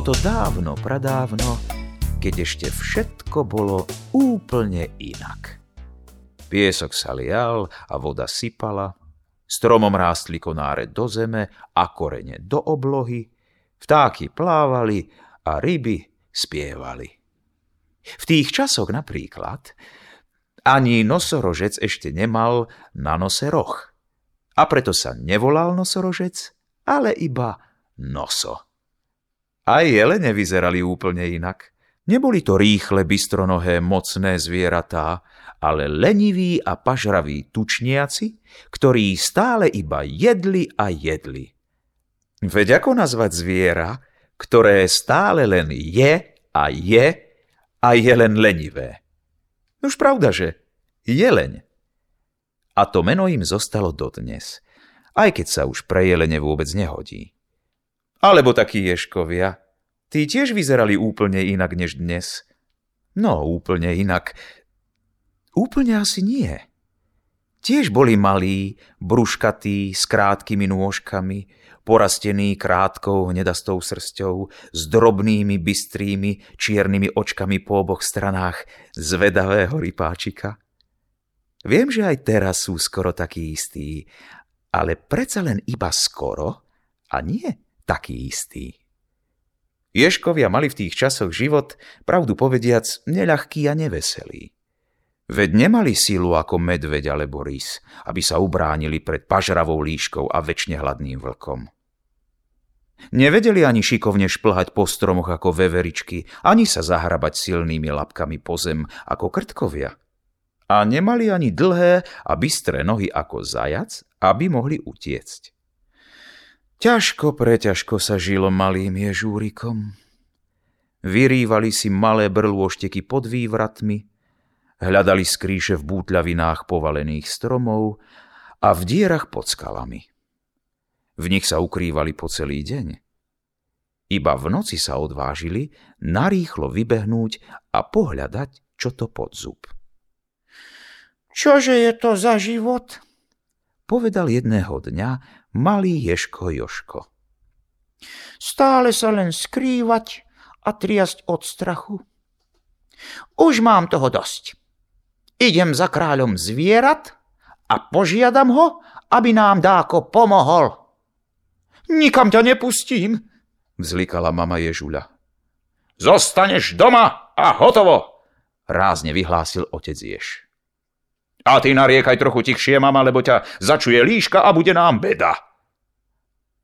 Bolo to dávno, pradávno, keď ešte všetko bolo úplne inak. Piesok sa lial a voda sypala, stromom rástli konáre do zeme a korene do oblohy, vtáky plávali a ryby spievali. V tých časoch napríklad ani nosorožec ešte nemal na nose roh. A preto sa nevolal nosorožec, ale iba noso. Aj jelene vyzerali úplne inak. Neboli to rýchle, bystronohé, mocné zvieratá, ale leniví a pažraví tučniaci, ktorí stále iba jedli a jedli. Veď ako nazvať zviera, ktoré stále len je a je a je len lenivé? Už pravda, že jeleň. A to meno im zostalo dodnes, aj keď sa už pre jelene vôbec nehodí. Alebo takí ješkovia. Tí tiež vyzerali úplne inak než dnes. No, úplne inak. Úplne asi nie. Tiež boli malí, bruškatí, s krátkými nôžkami, porastení krátkou hnedastou srsťou, s drobnými, bystrými, čiernymi očkami po oboch stranách zvedavého rypáčika. Viem, že aj teraz sú skoro takí istí, ale predsa len iba skoro a nie taký istý. Ješkovia mali v tých časoch život, pravdu povediac, neľahký a neveselý. Veď nemali sílu ako medveď alebo rys, aby sa ubránili pred pažravou líškou a väčšine hladným vlkom. Nevedeli ani šikovne šplhať po stromoch ako veveričky, ani sa zahrabať silnými labkami po zem ako krtkovia. A nemali ani dlhé a bystré nohy ako zajac, aby mohli utiecť. Ťažko, preťažko sa žilo malým ježúrikom. Vyrývali si malé brlôšteky pod vývratmi, hľadali skrýše v bútľavinách povalených stromov a v dierach pod skalami. V nich sa ukrývali po celý deň. Iba v noci sa odvážili narýchlo vybehnúť a pohľadať, čo to pod zub. Čože je to za život? Povedal jedného dňa malý Ješko Joško. Stále sa len skrývať a triasť od strachu. Už mám toho dosť. Idem za kráľom zvierat a požiadam ho, aby nám dáko pomohol. Nikam ťa nepustím, vzlikala mama Ježuľa. Zostaneš doma a hotovo, rázne vyhlásil otec Jež. A ty nariekaj trochu tichšie, mama, lebo ťa začuje líška a bude nám beda.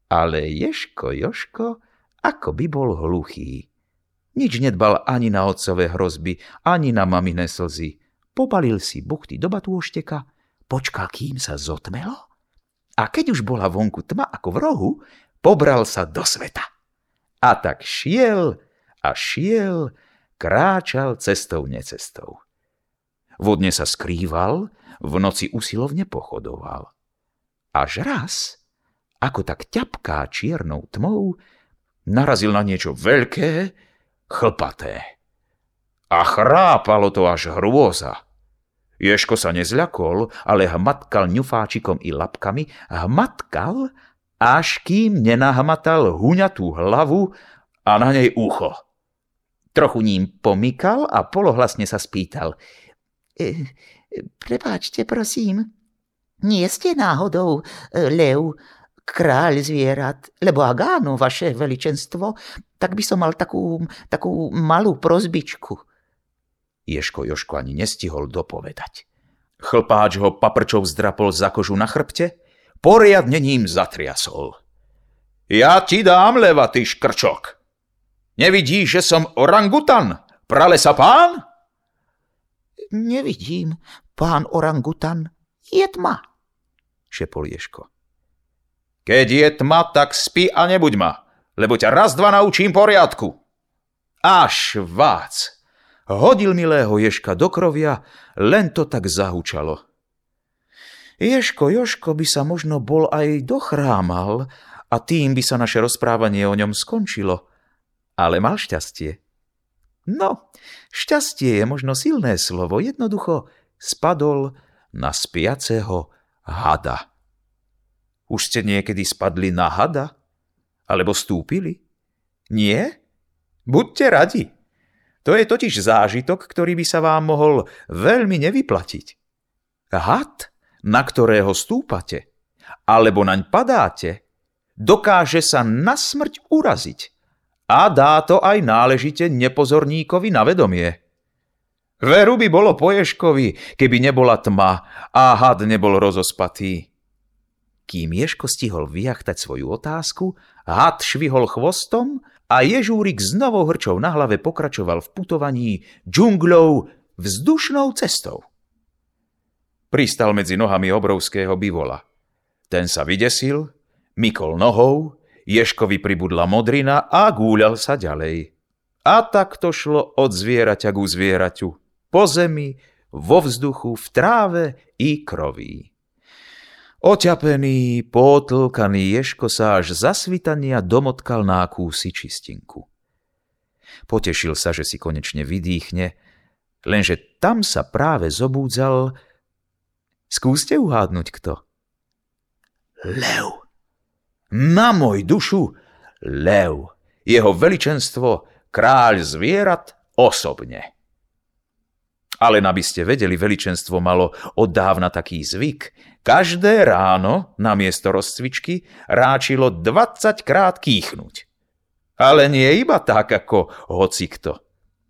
Ale Ješko Joško ako by bol hluchý. Nič nedbal ani na otcové hrozby, ani na mamine slzy. Pobalil si buchty do batôšteka, počkal, kým sa zotmelo a keď už bola vonku tma ako v rohu, pobral sa do sveta. A tak šiel a šiel, kráčal cestou necestou. Vodne sa skrýval, v noci usilovne pochodoval. Až raz, ako tak ťapká čiernou tmou, narazil na niečo veľké, chlpaté. A chrápalo to až hrôza. Ješko sa nezľakol, ale hmatkal ňufáčikom i lapkami, hmatkal, až kým nenahmatal huňatú hlavu a na nej ucho. Trochu ním pomykal a polohlasne sa spýtal – prepáčte, prosím, nie ste náhodou e, lev, kráľ zvierat, lebo ak vaše veličenstvo, tak by som mal takú, takú malú prozbičku. Ješko Joško ani nestihol dopovedať. Chlpáč ho paprčov zdrapol za kožu na chrbte, poriadne ním zatriasol. Ja ti dám leva, ty škrčok. Nevidíš, že som orangutan? Pralesa pán? Nevidím, pán orangutan, je tma, šepol Ješko. Keď je tma, tak spí a nebuď ma, lebo ťa raz dva naučím poriadku. Až vác! Hodil milého Ješka do krovia, len to tak zahučalo. Ješko Joško by sa možno bol aj dochrámal a tým by sa naše rozprávanie o ňom skončilo. Ale mal šťastie. No, šťastie je možno silné slovo, jednoducho spadol na spiaceho hada. Už ste niekedy spadli na hada? Alebo stúpili? Nie? Buďte radi. To je totiž zážitok, ktorý by sa vám mohol veľmi nevyplatiť. Had, na ktorého stúpate, alebo naň padáte, dokáže sa na smrť uraziť a dá to aj náležite nepozorníkovi na vedomie. Veru by bolo po Ješkovi, keby nebola tma a had nebol rozospatý. Kým Ješko stihol vyjachtať svoju otázku, had švihol chvostom a Ježúrik s novou hrčou na hlave pokračoval v putovaní džungľou vzdušnou cestou. Pristal medzi nohami obrovského bivola. Ten sa vydesil, mykol nohou, Ješkovi pribudla modrina a gúľal sa ďalej. A tak to šlo od zvieraťa ku zvieraťu po zemi, vo vzduchu, v tráve i kroví. Oťapený, potlkaný Ješko sa až za svitania domotkal na akúsi čistinku. Potešil sa, že si konečne vydýchne, lenže tam sa práve zobúdzal... Skúste uhádnuť kto. Lev. Na môj dušu, lev. Jeho veličenstvo, kráľ zvierat, osobne. Ale aby ste vedeli, veličenstvo malo od dávna taký zvyk. Každé ráno na miesto rozcvičky ráčilo 20 krát kýchnuť. Ale nie iba tak, ako hocikto.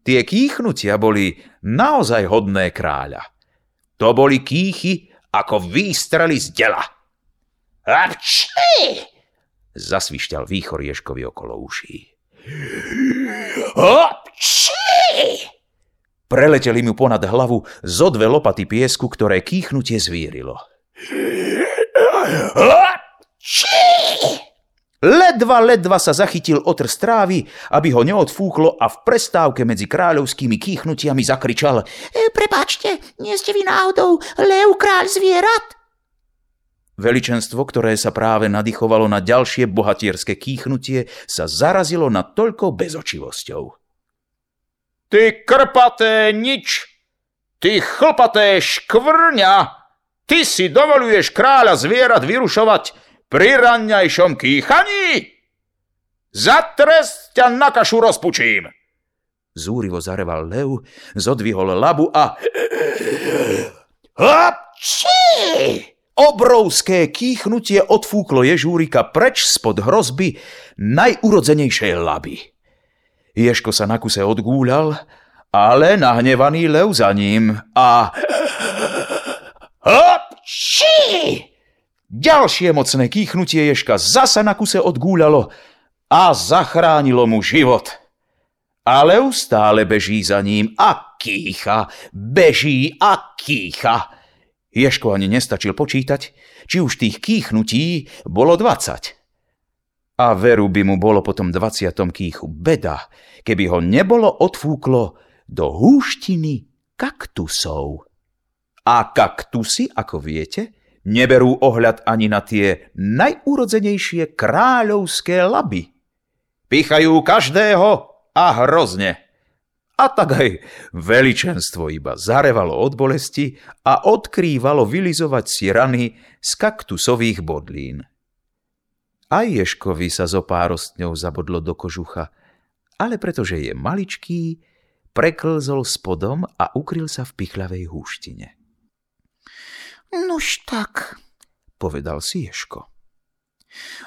Tie kýchnutia boli naozaj hodné kráľa. To boli kýchy ako výstrely z dela. Apči! Zasvišťal výchor Ješkovi okolo uší. Apči! Preleteli mu ponad hlavu zo dve lopaty piesku, ktoré kýchnutie zvírilo. Ledva, ledva sa zachytil otr strávy, aby ho neodfúklo a v prestávke medzi kráľovskými kýchnutiami zakričal e, Prepáčte, nie ste vy náhodou Lev kráľ zvierat? Veličenstvo, ktoré sa práve nadýchovalo na ďalšie bohatierské kýchnutie, sa zarazilo nad toľkou bezočivosťou. Ty krpaté nič! Ty chlpaté škvrňa! Ty si dovoluješ kráľa zvierat vyrušovať pri ranňajšom kýchaní? Za trest ťa na kašu rozpučím! Zúrivo zareval lev, zodvihol labu a... Hapči! Obrovské kýchnutie odfúklo ježúrika preč spod hrozby najurodzenejšej laby. Ješko sa na kuse odgúľal, ale nahnevaný lev za ním a... Hopči! Ďalšie mocné kýchnutie Ješka zasa na kuse odgúľalo a zachránilo mu život. A lev stále beží za ním a kýcha, beží a kýcha. Ješko ani nestačil počítať, či už tých kýchnutí bolo dvacať. A veru by mu bolo potom 20. kýchu beda, keby ho nebolo odfúklo do húštiny kaktusov. A kaktusy, ako viete, neberú ohľad ani na tie najúrodzenejšie kráľovské laby. Pichajú každého a hrozne. A tak aj veličenstvo iba zarevalo od bolesti a odkrývalo vylizovať si rany z kaktusových bodlín. Aj Ješkovi sa zo párostňou zabodlo do kožucha, ale pretože je maličký, preklzol spodom a ukryl sa v pichľavej húštine. Nuž tak, povedal si Ješko.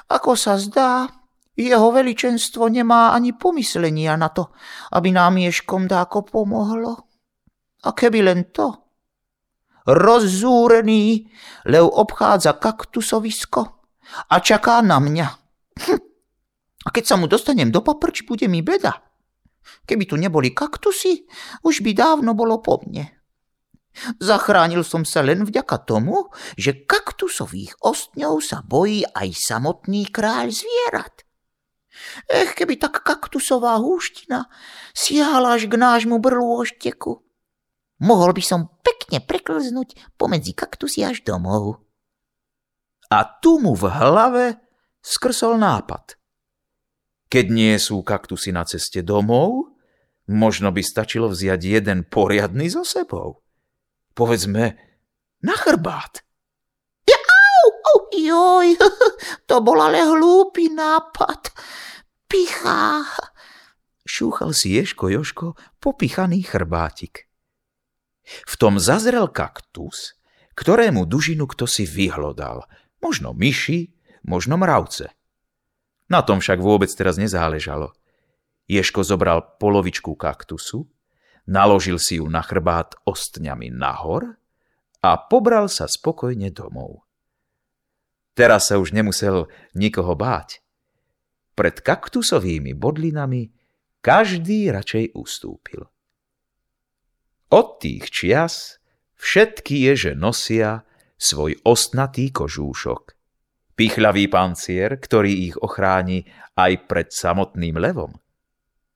Ako sa zdá, jeho veličenstvo nemá ani pomyslenia na to, aby nám Ješkom dáko pomohlo. A keby len to. Rozzúrený lev obchádza kaktusovisko a čaká na mňa. Hm. A keď sa mu dostanem do paprč, bude mi beda. Keby tu neboli kaktusy, už by dávno bolo po mne. Zachránil som sa len vďaka tomu, že kaktusových ostňov sa bojí aj samotný kráľ zvierat. Ech, keby tak kaktusová húština siahala až k nášmu brlôšteku. Mohol by som pekne preklznúť pomedzi kaktusy až domov. A tu mu v hlave skrsol nápad. Keď nie sú kaktusy na ceste domov, možno by stačilo vziať jeden poriadny so sebou. Povedzme, na chrbát. Jau, oh, joj, to bol ale hlúpy nápad. Pichá. čúchal si Ješko Joško popichaný chrbátik. V tom zazrel kaktus, ktorému dužinu kto si vyhlodal. Možno myši, možno mravce. Na tom však vôbec teraz nezáležalo. Ješko zobral polovičku kaktusu, naložil si ju na chrbát ostňami nahor a pobral sa spokojne domov. Teraz sa už nemusel nikoho báť. Pred kaktusovými bodlinami každý radšej ustúpil. Od tých čias všetky ježe nosia svoj ostnatý kožúšok. Pichľavý pancier, ktorý ich ochráni aj pred samotným levom.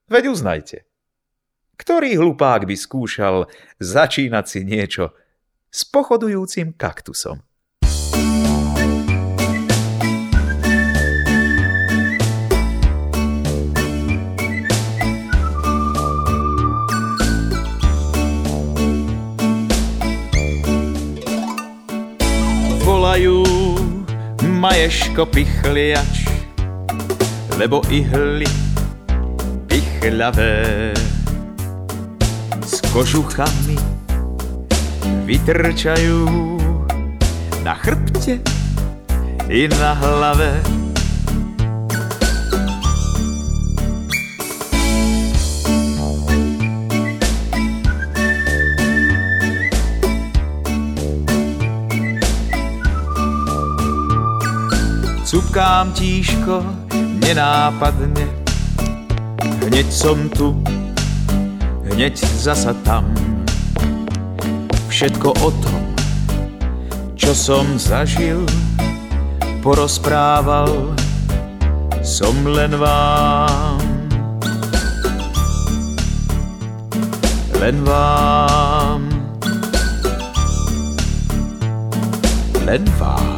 Veď uznajte, ktorý hlupák by skúšal začínať si niečo s pochodujúcim kaktusom? Maješko pichliač, lebo ihly pichľavé s kožuchami vytrčajú na chrbte i na hlave. Cupkám tíško nenápadne, hneď som tu, hneď zasa tam všetko o tom, čo som zažil, porozprával som len vám. Len vám. Len vám.